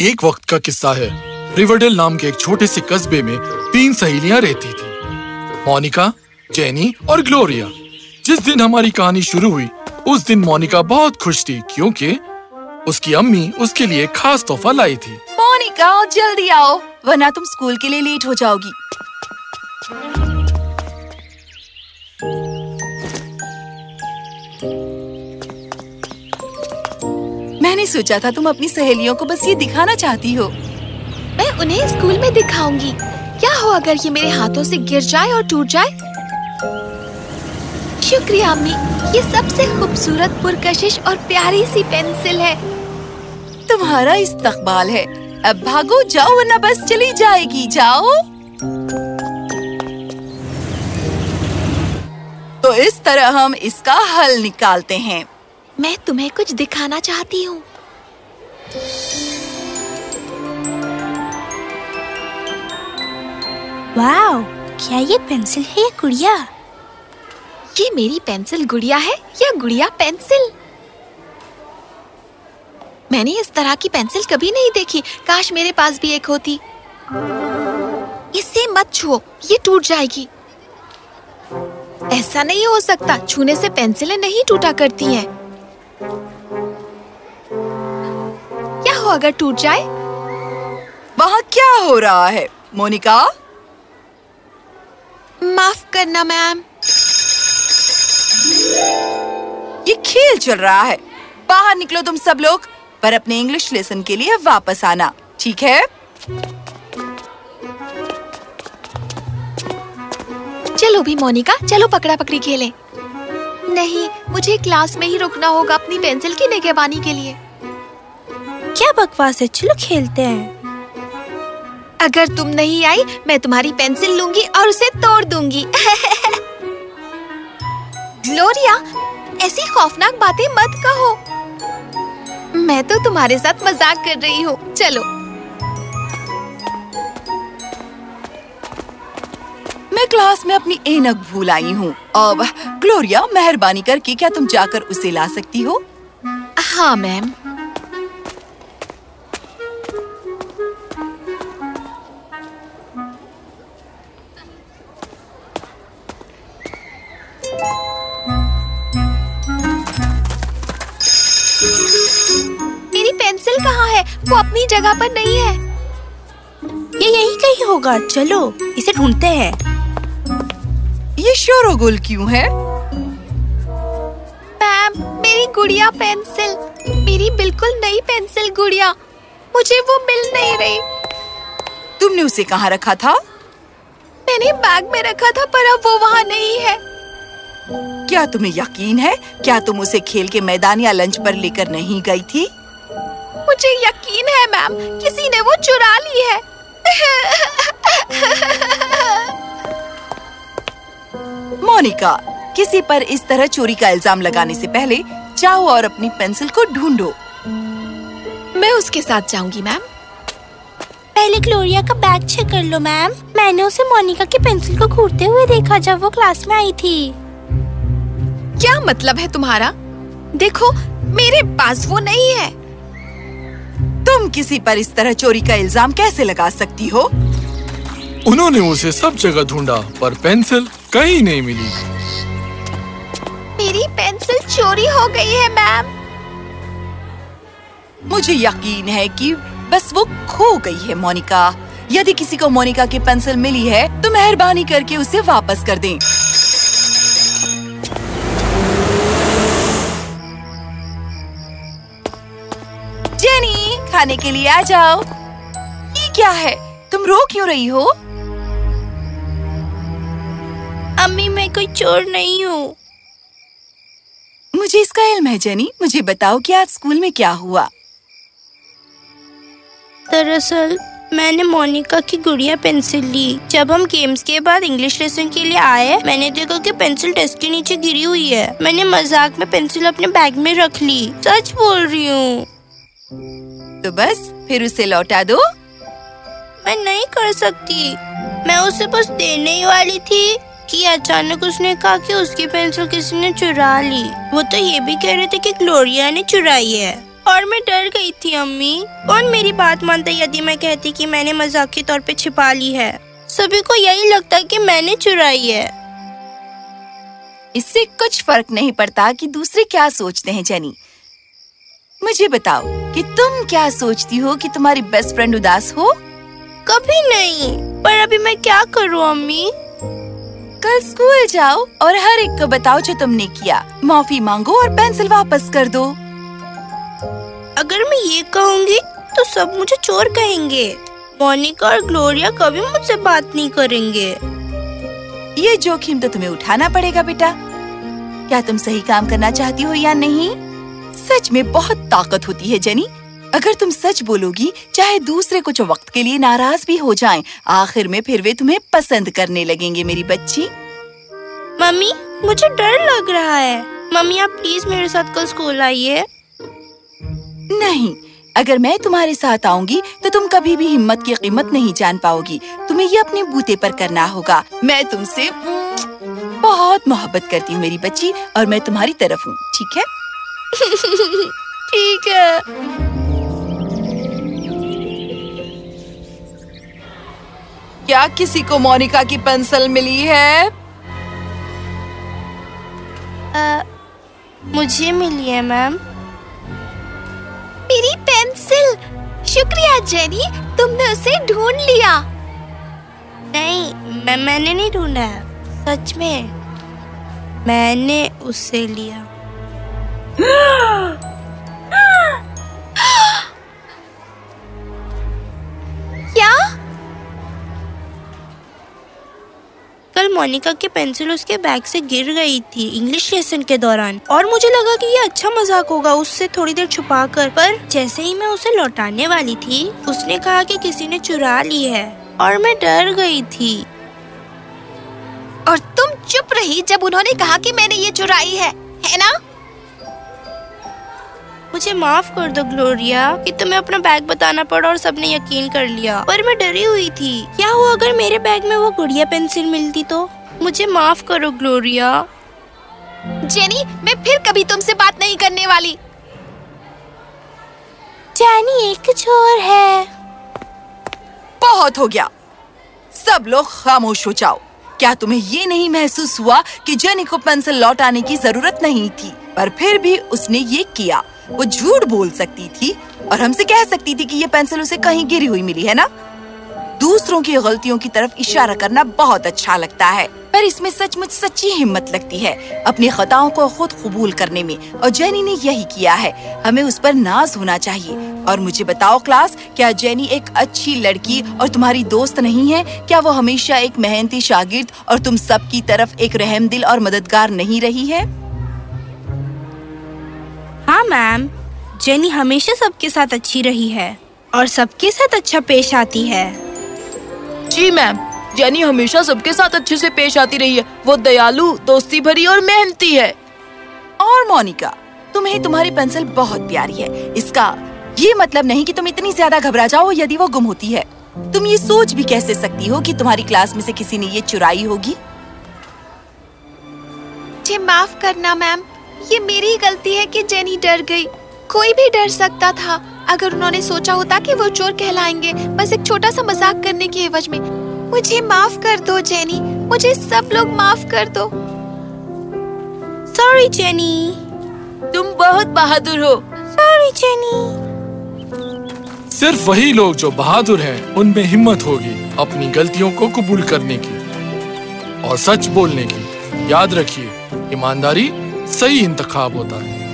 एक वक्त का किस्सा है। रिवरडेल नाम के एक छोटे से कस्बे में तीन सहेलियाँ रहती थी। मोनिका जेनी और ग्लोरिया जिस दिन हमारी कहानी शुरू हुई, उस दिन मोनिका बहुत खुश थी क्योंकि उसकी अम्मी उसके लिए खास तोहफा लाई थी। मोनिका जल्दी आओ, वरना तुम स्कूल के लिए लेट हो जाओगी। मैंने सोचा था तुम अपनी सहेलियों को बस ये दिखाना चाहती हो। मैं उन्हें स्कूल में दिखाऊँगी। क्या हो अगर ये मेरे हाथों से गिर जाए और टूट जाए? शुक्रिया अम्मी। ये सबसे खूबसूरत पुरकशिश और प्यारी सी पेंसिल है। तुम्हारा इस्तकबाल है। अब भागो जाओ वरना बस चली जाएगी। जाओ। तो इस तरह हम इसका हल निकालते हैं। मैं तुम्हें कुछ दिखाना चाहती हूँ। वाओ क्या ये पेंसिल है या गुड़िया? ये मेरी पेंसिल गुड़िया है या गुड़िया पेंसिल? मैंने इस तरह की पेंसिल कभी नहीं देखी। काश मेरे पास भी एक होती। इससे मत छुओ ये टूट जाएगी। ऐसा नहीं हो सकता छूने से पेंसिलें नहीं टूटा करती हैं। अगर टूट जाए? वहाँ क्या हो रहा है मोनिका? माफ़ करना मैम। ये खेल चल रहा है। बाहर निकलो तुम सब लोग पर अपने इंग्लिश लेसन के लिए वापस आना ठीक है? चलो भी मोनिका चलो पकड़ा पकड़ी खेलें। नहीं मुझे क्लास में ही रुकना होगा अपनी पेंसिल की निगहबानी के लिए। क्या बकवास है? चलो खेलते हैं। अगर तुम नहीं आई मैं तुम्हारी पेंसिल लूँगी और उसे तोड़ दूँगी। ग्लोरिया ऐसी खौफनाक बातें मत कहो। मैं तो तुम्हारे साथ मज़ाक कर रही हूँ। चलो। मैं क्लास में अपनी एनक भूल आई हूँ। अब ग्लोरिया मेहरबानी करके क्या तुम जाकर उसे ला सकती हो? हाँ मैम। वो अपनी जगह पर नहीं है। ये यही कहीं होगा। चलो इसे ढूंढते हैं। ये शोरोगुल क्यों है? मैम मेरी गुड़िया पेंसिल मेरी बिल्कुल नई पेंसिल गुड़िया मुझे वो मिल नहीं रही। तुमने उसे कहाँ रखा था? मैंने बैग में रखा था पर अब वो वहाँ नहीं है। क्या तुम्हें यकीन है? क्या तुम उसे खेल के मैदान या लंच पर लेकर नहीं गई थी? मुझे यकीन है मैम किसी ने वो चुरा ली है। मोनिका किसी पर इस तरह चोरी का इल्ज़ाम लगाने से पहले जाओ और अपनी पेंसिल को ढूंढो। मैं उसके साथ जाऊँगी मैम। पहले ग्लोरिया का बैग चेक कर लो मैम। मैंने उसे मोनिका की पेंसिल को घूरते हुए देखा जब वो क्लास में आई थी। क्या मतलब है तुम्हारा? देखो मेरे पास वो नहीं है। तुम किसी पर इस तरह चोरी का इल्ज़ाम कैसे लगा सकती हो? उन्होंने उसे सब जगह ढूंढा पर पेंसिल कहीं नहीं मिली। मेरी पेंसिल चोरी हो गई है मैम। मुझे यकीन है कि बस वो खो गई है मोनिका। यदि किसी को मोनिका की पेंसिल मिली है तो मेहरबानी करके उसे वापस कर दें। खाने के लिए आ जाओ। ये क्या है? तुम रो क्यों रही हो? अम्मी मैं कोई चोर नहीं हूँ। मुझे इसका इल्म है जेनी। मुझे बताओ कि आज स्कूल में क्या हुआ। दरअसल मैंने मोनिका की गुड़िया पेंसिल ली। जब हम गेम्स के बाद इंग्लिश लेसन के लिए आए मैंने देखा कि पेंसिल डेस्क के नीचे गिरी हुई है। मैंने मज़ाक में पेंसिल अपने बैग में रख ली। सच बोल रही हूँ। तो बस फिर उसे लौटा दो। मैं नहीं कर सकती। मैं उसे बस देने ही वाली थी कि अचानक उसने कहा कि उसकी पेंसिल किसी ने चुरा ली। वो तो ये भी कह रहे थे कि ग्लोरिया ने चुराई है। और मैं डर गई थी अम्मी। कौन मेरी बात मानता यदि मैं कहती कि मैंने मज़ाक के तौर पे छिपा ली है? सभी को यही लगता कि मैंने चुराई है। इससे कुछ फ़र्क नहीं पड़ता कि दूसरे क्या सोचते हैं जेनी। मुझे बताओ कि तुम क्या सोचती हो कि तुम्हारी बेस्ट फ्रेंड उदास हो? कभी नहीं पर अभी मैं क्या करूँ अम्मी? कल स्कूल जाओ और हर एक को बताओ जो तुमने किया। माफ़ी मांगो और पेंसिल वापस कर दो। अगर मैं ये कहूँगी तो सब मुझे चोर कहेंगे। मोनिका और ग्लोरिया कभी मुझसे बात नहीं करेंगे। ये जोखिम तो तुम्हें उठाना पड़ेगा बेटा। क्या तुम सही काम करना चाहती हो या नहीं? सच में बहुत ताकत होती है जेनी। अगर तुम सच बोलोगी चाहे दूसरे कुछ वक्त के लिए नाराज़ भी हो जाएँ, आखिर में फिर वे तुम्हें पसंद करने लगेंगे मेरी बच्ची। मम्मी मुझे डर लग रहा है। मम्मी आप प्लीज़ मेरे साथ कल स्कूल आइए। नहीं अगर मैं तुम्हारे साथ आऊँगी तो तुम कभी भी हिम्मत की कीमत नहीं जान पाओगी। तुम्हें ये अपने बूते पर करना होगा। मैं तुमसे बहुत मोहब्बत करती हूँ मेरी बच्ची और मैं तुम्हारी तरफ़ हूँ ठीक है? ठीक है। क्या किसी को मोनिका की पेंसिल मिली है? आ, मुझे मिली है मैम। मेरी पेंसिल। शुक्रिया जेनी तुमने उसे ढूंढ लिया। नहीं मैं मैंने नहीं ढूंढा सच में मैंने उसे लिया। क्या? कल मोनिका की पेंसिल उसके बैग से गिर गई थी इंग्लिश लेसन के दौरान। और मुझे लगा कि ये अच्छा मज़ाक होगा, उससे थोड़ी देर छुपा कर। पर जैसे ही मैं उसे लौटाने वाली थी, उसने कहा कि किसी ने चुरा ली है और मैं डर गई थी। और तुम चुप रही जब उन्होंने कहा कि मैंने ये चुराई है है ना? मुझे माफ़ कर दो ग्लोरिया कि तुम्हें अपना बैग बताना पड़ा और सबने यकीन कर लिया। पर मैं डरी हुई थी। क्या हुआ अगर मेरे बैग में वो गुड़िया पेंसिल मिलती तो? मुझे माफ़ करो ग्लोरिया। जेनी मैं फिर कभी तुमसे बात नहीं करने वाली। जैनी एक चोर है। बहुत हो गया। सब लोग खामोश हो जाओ। क्या तुम्हें ये नहीं महसूस हुआ कि जेनी को पेंसिल लौट आने की ज़रूरत नहीं थी? पर फिर भी उसने ये किया। वो झूठ बोल सकती थी और हमसे कह सकती थी कि ये पेंसिल उसे कहीं गिरी हुई मिली, है ना? दूसरों की गलतियों की तरफ़ इशारा करना बहुत अच्छा लगता है। पर इसमें सचमुच सच्ची हिम्मत लगती है। अपनी खताओं को खुद कबूल करने में और जेनी ने यही किया है। हमें उस पर नाज होना चाहिए। और मुझे बताओ क्लास क्या जेनी एक अच्छी लड़की और तुम्हारी दोस्त नहीं है? क्या वो हमेशा एक मेहनती शागिर्द और तुम सब की तरफ़ एक रहम दिल और मददगार नहीं रही है? हाँ मैम। जेनी हमेशा सबके साथ अच्छी रही है और सबके साथ अच्छा पेश आती है। जी मैम। जेनी हमेशा सबके साथ अच्छे से पेश आती रही है। वो दयालु दोस्ती भरी और मेहनती है। और मोनिका तुम्हें तुम्हारी पेंसिल बहुत प्यारी है। इसका ये मतलब नहीं कि तुम इतनी ज़्यादा घबरा जाओ यदि वो गुम होती है। तुम ये सोच भी कैसे सकती हो कि तुम्हारी क्लास में से किसी ने ये चुराई होगी? मुझे माफ़ करना मैम। ये मेरी ही गलती है कि जेनी डर गई। कोई भी डर सकता था। अगर उन्होंने सोचा होता कि वो चोर कहलाएँगे बस एक छोटा सा मज़ाक करने के एवज में। मुझे माफ़ कर दो जेनी। मुझे सब लोग माफ़ कर दो। Sorry Jenny. तुम बहुत बहादुर हो। Sorry Jenny. सिर्फ़ वही लोग जो बहादुर हैं उनमें हिम्मत होगी अपनी गलतियों को कबूल करने की और सच बोलने की। याद रखिए ईमानदारी सही इंतखाब होता है।